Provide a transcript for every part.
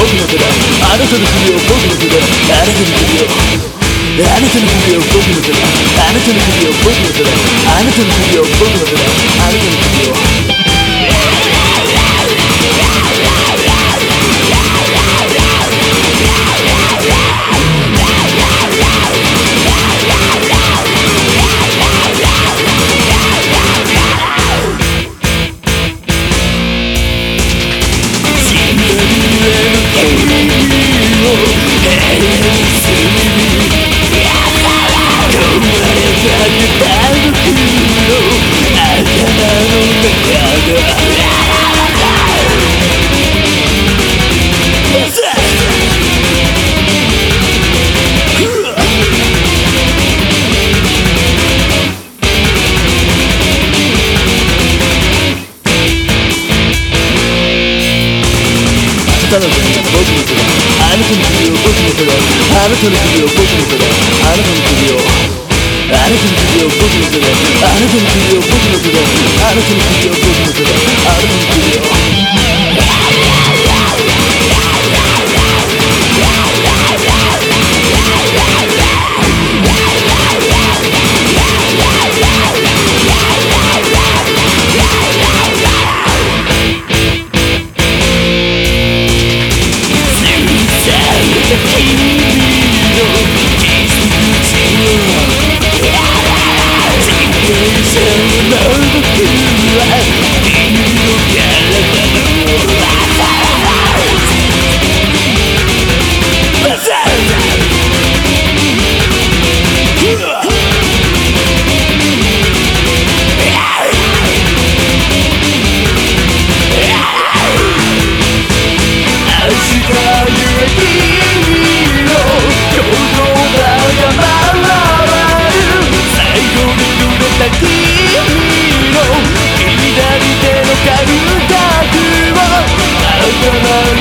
僕の手だあなたの首を僕の手だあなたの首をあなたの首を僕の手だあなたの首を僕の手だあなたの首を僕の手だあなたの首を 彼女に僕の手だあなたの首を僕の手だあなたの首を僕の手だあなたの首をあなたの首を僕の手だあなたの首を僕の手だあなたの首を僕の手だ another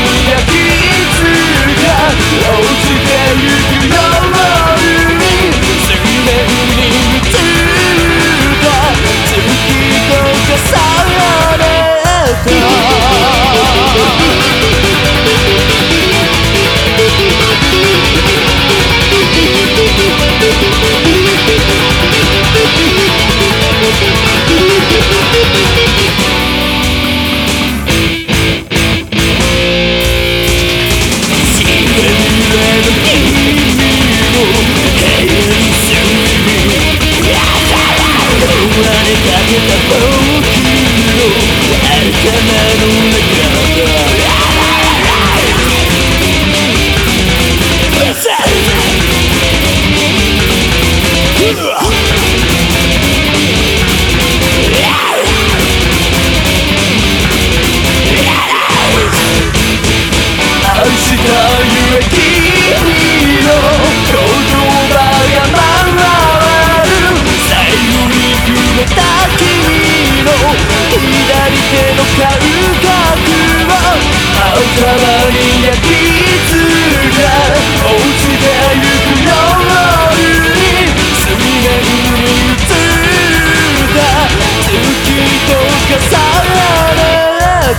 かけた冒険の新たなの中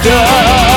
done